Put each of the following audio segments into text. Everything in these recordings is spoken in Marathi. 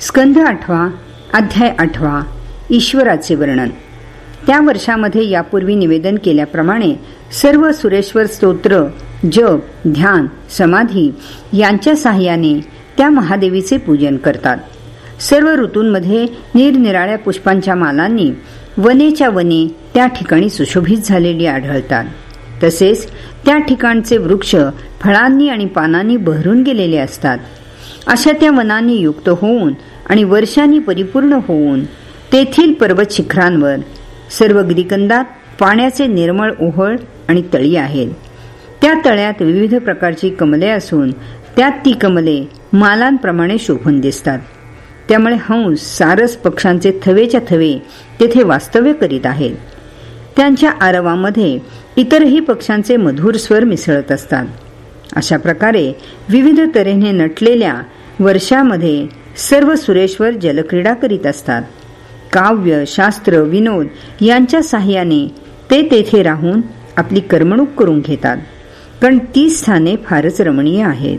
स्कंध आठवा अध्याय आठवा ईश्वराचे वर्णन. त्या वर्षामध्ये यापूर्वी निवेदन केल्याप्रमाणे सर्व सुरेश्वर स्तोत्र जप ध्यान समाधी यांच्या साह्याने त्या महादेवीचे पूजन करतात. सर्व ऋतूंमध्ये निरनिराळ्या पुष्पांच्या मालांनी वनेच्या वने त्या ठिकाणी सुशोभित झालेली आढळतात. तसेच त्या ठिकाणचे वृक्ष फळांनी आणि पानांनी बहरून गेलेले असतात. अशा त्या वनांनी युक्त होऊन आणि वर्षांनी परिपूर्ण होऊन तेथील पर्वत शिखरांवर सर्व ग्रीकंदात पाण्याचे निर्मळ ओहळ आणि तळी आहेत. त्या तळ्यात विविध प्रकारची कमले असून त्यात ती कमले मालांप्रमाणे शोभून दिसतात. त्यामुळे हंस सारस पक्षांचे थवेच्या थवे तेथे वास्तव्य करीत आहेत. त्यांच्या आरवामध्ये इतरही पक्षांचे मधुर स्वर मिसळत असतात. अशा प्रकारे विविध तऱ्हेने नटलेल्या वर्षामध्ये सर्व सुरेश्वर जलक्रीडा करीत असतात. काव्य शास्त्र विनोद यांच्या साह्याने ते तेथे राहून आपली करमणूक करून घेतात. पण ती स्थाने फारच रमणीय आहेत.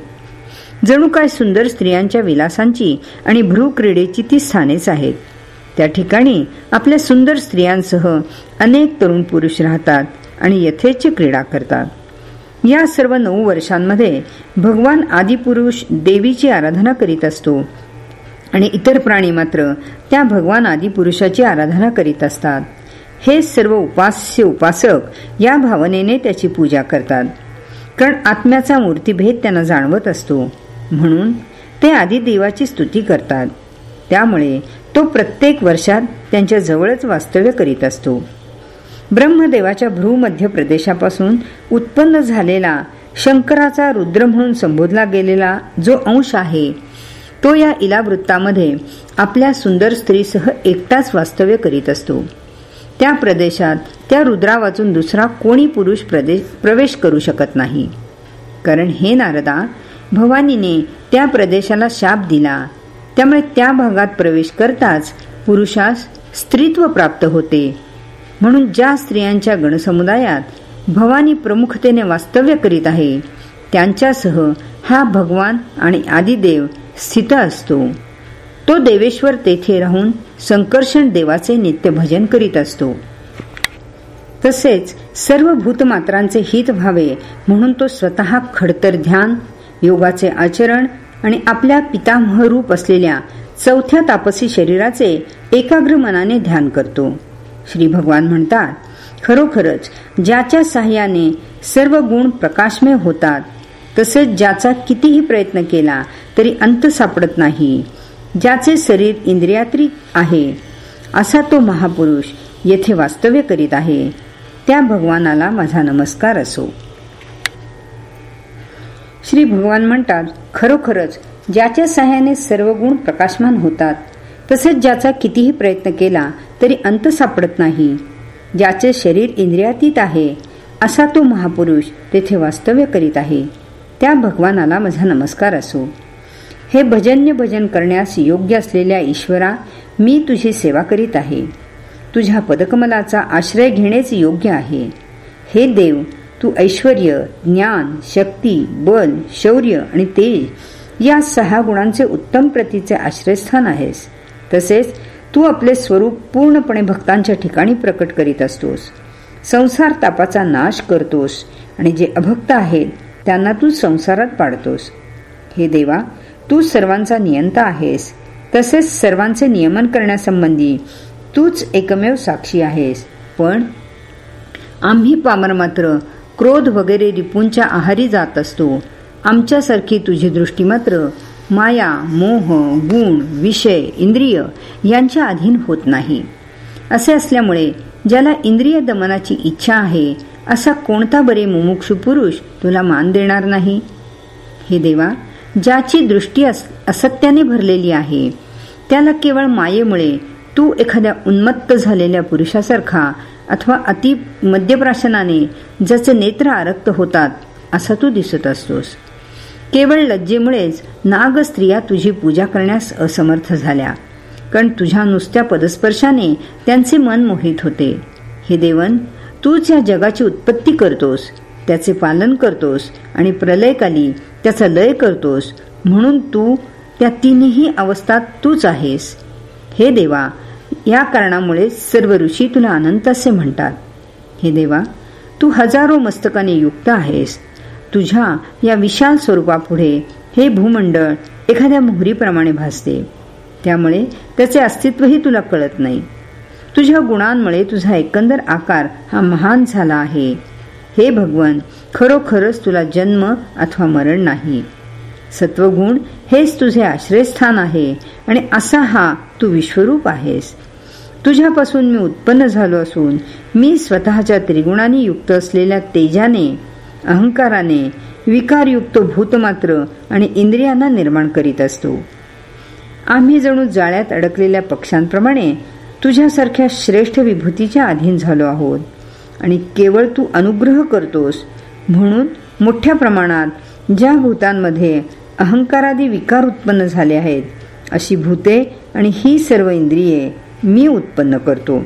जणू काय सुंदर स्त्रियांच्या विलासांची आणि भ्रूक्रीडेची ती स्थानेच आहेत. त्या ठिकाणी आपल्या सुंदर स्त्रियांसह अनेक तरुण पुरुष राहतात आणि यथेच क्रीडा करतात. या सर्व नऊ वर्षांमध्ये भगवान आदिपुरुष देवीची आराधना करीत असतो. आणि इतर प्राणी मात्र त्या भगवान आदिपुरुषाची आराधना करीत असतात. हे सर्व उपास्य उपासक या भावनेने त्याची पूजा करतात. कारण आत्म्याचा मूर्तीभेद त्यांना जाणवत असतो. म्हणून ते आदिदेवाची स्तुती करतात. त्यामुळे तो प्रत्येक वर्षात त्यांच्या जवळच वास्तव्य करीत असतो. ब्रह्मदेवाच्या भ्रूमध्य प्रदेशापासून उत्पन्न झालेला शंकराचा रुद्र म्हणून संबोधला गेलेला जो अंश आहे तो या इलावृत्तामध्ये आपल्या सुंदर स्त्रीसह एकटाच वास्तव्य करीत असतो. त्या प्रदेशात त्या रुद्रा वाचून दुसरा कोणी पुरुष प्रदेश प्रवेश करू शकत नाही. कारण हे नारदा भवानीने त्या प्रदेशाला शाप दिला. त्यामुळे त्या भागात प्रवेश करताच पुरुषास स्त्रीत्व प्राप्त होते. म्हणून ज्या स्त्रियांच्या गणसमुदायात भवानी प्रमुखतेने वास्तव्य करीत आहे त्यांच्यासह हा भगवान आणि आदिदेव स्थित असतो. तो देवेश्वर तेथे राहून संकर्षण देवाचे नित्य भजन करीत असतो. तसेच सर्व भूतमात्रांचे हित व्हावे म्हणून तो स्वतः खडतर ध्यान योगाचे आचरण आणि आपल्या पितामह रूप असलेल्या चौथ्या तापसी शरीराचे एकाग्र मनाने ध्यान करतो. श्री भगवान म्हणतात खरोखरच ज्याच्या साह्याने सर्व गुण प्रकाशमय होतात तसेच ज्याचा कितीही प्रयत्न केला तरी अंत सापडत नाही. ज्याचे शरीर इंद्रियात्री आहे असा तो महापुरुष येथे वास्तव्य करीत आहे. त्या भगवानाला माझा नमस्कार असो. श्री भगवान म्हणतात खरोखरच ज्याच्या सहाय्याने सर्व गुण प्रकाशमान होतात तसेच ज्याचा कितीही प्रयत्न केला तरी अंत सापडत नाही. ज्याचे शरीर इंद्रियातीत आहे असा तो महापुरुष तेथे वास्तव्य करीत आहे. त्या भगवानाला माझा नमस्कार असो. हे भजन्य भजन करण्यास योग्य असलेल्या ईश्वरा मी तुझी सेवा करीत आहे. तुझ्या पदकमलाचा आश्रय घेणेच योग्य आहे. हे देव तू ऐश्वर ज्ञान शक्ती बल शौर्य आणि तेज या सहा गुणांचे उत्तम प्रतीचे आश्रयस्थान आहेस. तसेच तू आपले स्वरूप पूर्णपणे भक्तांच्या ठिकाणी प्रकट करीत असतोस. संसार तापाचा नाश करतोस आणि जे अभक्त आहेत त्यांना तू संसारात पाडतोस. हे देवा तू सर्वांचा नियंता आहेस. तसेच सर्वांचे नियमन करण्यासंबंधी तूच एकमेव साक्षी आहेस. पण आम्ही पामर मात्र क्रोध वगैरे रिपूंच्या आहारी जात असतो. आमच्यासारखी तुझी दृष्टी मात्र माया मोह गुण विषय इंद्रिय यांच्या अधीन होत नाही. असे असल्यामुळे ज्याला इंद्रिय दमनाची इच्छा आहे असा कोणता बरे मुमुक्षु पुरुष तुला मान देणार नाही? हे देवा ज्याची दृष्टी असत्याने भरलेली आहे त्याला केवळ मायेमुळे तू एखाद्या उन्मत्त झालेल्या पुरुषासारखा अथवा अति मद्यप्राशनाने ज्याचे नेत्र आरक्त होतात असा तू दिसत असतोस. केवळ लज्जेमुळेच नाग स्त्रिया तुझी पूजा करण्यास असमर्थ झाल्या. कारण तुझ्या नुसत्या पदस्पर्शाने त्यांचे मन मोहित होते. हे देवन तूच या जगाची उत्पत्ती करतोस त्याचे पालन करतोस आणि प्रलयकाली त्याचा लय करतोस म्हणून तू त्या तिन्ही अवस्थात तूच आहेस. हे देवा या कारणामुळे सर्व ऋषी तुला अनंत असे म्हणतात. हे देवा तू हजारो मस्तकाने युक्त आहेस. तुझ्या या विशाल स्वरूपापुढे हे भूमंडळ एखाद्या मोहरीप्रमाणे भासते. त्यामुळे त्याचे अस्तित्वही तुला कळत नाही. तुझ्या गुणांमुळे तुझा एकंदर आकार हा महान झाला आहे. हे भगवन खरोखरच तुला जन्म अथवा मरण नाही. सत्वगुण हेच तुझे आश्रयस्थान आहे आणि असा हा तू विश्वरूप आहेस. तुझ्यापासून मी उत्पन्न झालो असून मी स्वतःच्या त्रिगुणांनी युक्त असलेल्या तेजाने अहंकाराने विकारयुक्त भूतमात्र आणि इंद्रियांना निर्माण करीत असतो. आम्ही जणू जाळ्यात अडकलेल्या पक्षांप्रमाणे तुझ्यासारख्या श्रेष्ठ विभूतीच्या अधीन झालो आहोत आणि केवळ तू अनुग्रह करतोस म्हणून मोठ्या प्रमाणात ज्या भूतांमध्ये अहंकारादी विकार उत्पन्न झाले आहेत अशी भूते आणि ही सर्व इंद्रिये मी उत्पन्न करतो.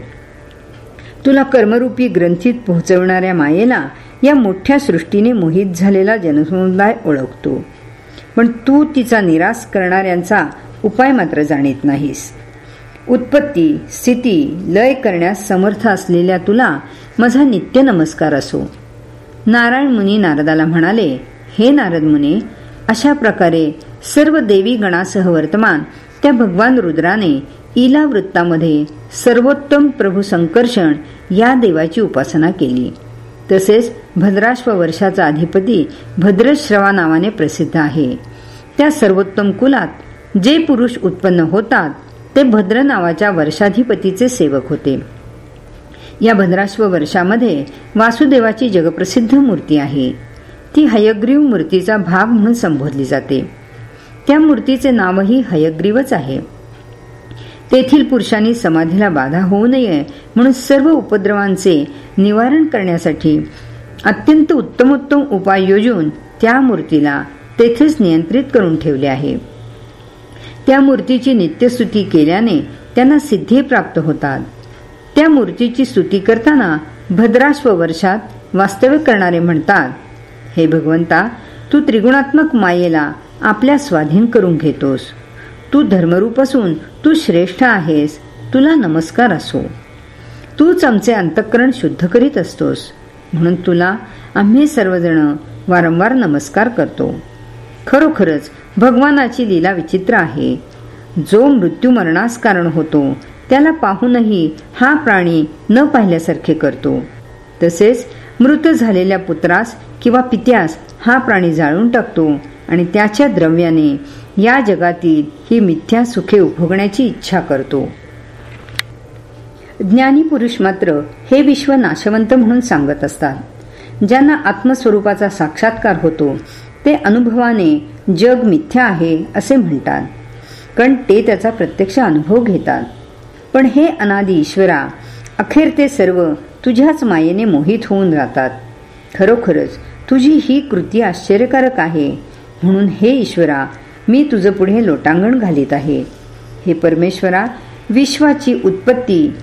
तुला कर्मरूपी ग्रंथीत पोहोचवणाऱ्या मायेला या मोठ्या सृष्टीने मोहित झालेला जनसमुदाय ओळखतो. पण तू तिचा निराश करणाऱ्यांचा उपाय मात्र जाणीत नाहीस. उत्पत्ती स्थिती लय करण्यास समर्थ असलेल्या तुला माझा नित्य नमस्कार असो. नारायण मुनी नारदाला म्हणाले हे नारद मुने अशा प्रकारे सर्व देवी गणासह वर्तमान त्या भगवान रुद्राने इला वृत्तामध्ये सर्वोत्तम प्रभू संकर्षण या देवाची उपासना केली. तसेच भद्राश्व वर्षाचा अधिपती भद्रश्रवा नावाने प्रसिद्ध आहे. त्या सर्वोत्तम कुलात जे पुरुष उत्पन्न होतात ते भद्र नावाच्या वर्षाधिपतीचे सेवक होते. या भद्राश्व वर्षामध्ये वासुदेवाची जगप्रसिद्ध मूर्ती आहे. ती हयग्रीव मूर्तीचा भाग म्हणून संबोधली जाते. त्या मूर्तीचे नावही हयग्रीवच आहे. तेथील पुरुषांनी समाधीला बाधा होऊ नये म्हणून सर्व उपद्रवांचे निवारण करण्यासाठी अत्यंत उत्तमोत्तम उपाय योजून त्या मूर्तीला तेथेच नियंत्रित करून ठेवले आहे. त्या मूर्तीची नित्यस्तुती केल्याने त्यांना सिद्धी प्राप्त होतात. त्या मूर्तीची स्तुती करताना भद्राश्व वर्षात वास्तव्य करणारे म्हणतात हे भगवंता तू त्रिगुणात्मक मायेला आपल्या स्वाधीन करून घेतोस. तू धर्मरूप असून तू श्रेष्ठ आहेस. तुला नमस्कार असो. तूच आमचे अंतःकरण शुद्ध करीत असतोस. म्हणून तुला आम्ही सर्वजण वारंवार नमस्कार करतो. खरोखरच भगवानाची लीला विचित्र आहे. जो मृत्यू मरणास कारण होतो त्याला पाहूनही हा प्राणी न पाहिल्यासारखे करतो. तसेच मृत झालेल्या पुत्रास किंवा पित्यास हा प्राणी जाळून टाकतो आणि त्याच्या द्रव्याने या जगातील ही मिथ्या सुखे उपभोगण्याची इच्छा करतो. ज्ञानी पुरुष मात्र हे विश्व नाशवंत म्हणून सांगत असतात. ज्यांना आत्मस्वरूपाचा साक्षात्कार होतो ते अनुभवाने जग मिथ्या आहे असे म्हणतात. कारण ते त्याचा प्रत्यक्ष अनुभव घेतात. पण हे अनादी ईश्वरा अखेर ते सर्व तुझ्याच मायेने मोहित होऊन राहतात. खरोखरच तुझी ही कृती आश्चर्यकारक आहे. म्हणून हे ईश्वरा मी तुझं पुढे लोटांगण घालीत आहे. हे परमेश्वरा विश्वाची उत्पत्ती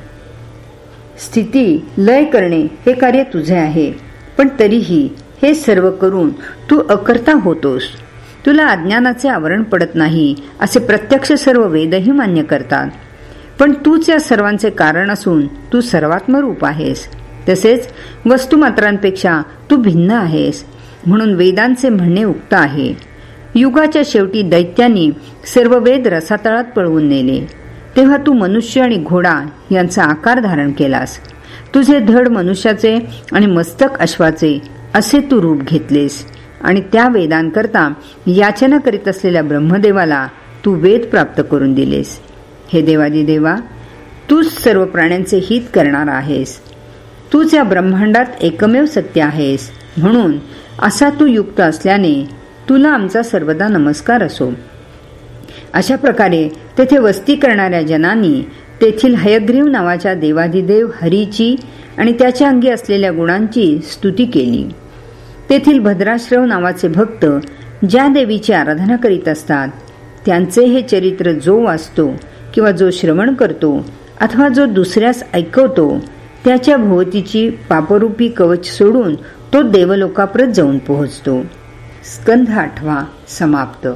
स्थिती लय करणे हे कार्य तुझे आहे. पण तरीही हे सर्व करून तू अकर्ता होतोस. तुला अज्ञानाचे आवरण पडत नाही असे प्रत्यक्ष सर्व वेदही मान्य करतात. पण तूच या सर्वांचे कारण असून तू सर्वात्मरूप आहेस. तसेच वस्तुमात्रांपेक्षा तू भिन्न आहेस म्हणून वेदांचे म्हणणे उक्त आहे. युगाच्या शेवटी दैत्यांनी सर्व वेद रसातळात पळवून नेले. तेव्हा तू मनुष्य आणि घोडा यांचा आकार धारण केलास. तुझे धड मनुष्याचे आणि मस्तक अश्वाचे असे तू रूप घेतलेस. आणि त्या वेदांकरता याचना करीत असलेल्या ब्रह्मदेवाला तू वेद प्राप्त करून दिलेस. हे देवादी देवा तूच सर्व प्राण्यांचे हित करणार आहेस. तूच या ब्रह्मांडात एकमेव सत्य आहेस. म्हणून असा तू युक्त असल्याने तुला आमचा सर्वदा नमस्कार असो. अशा प्रकारे तेथे वस्ती करणाऱ्या जनांनी तेथील हयग्रीव नावाच्या देवाधिदेव हरीची आणि त्याच्या अंगी असलेल्या गुणांची स्तुती केली. तेथील भद्राश्रव नावाचे भक्त ज्या देवीची आराधना करीत असतात त्यांचे हे चरित्र जो वाचतो किंवा जो श्रवण करतो अथवा जो दुसऱ्यास ऐकवतो त्याच्या भोवतीची पापरूपी कवच सोडून तो देवलोकाप्रत जाऊन पोहोचतो. स्कंध आठवा समाप्त.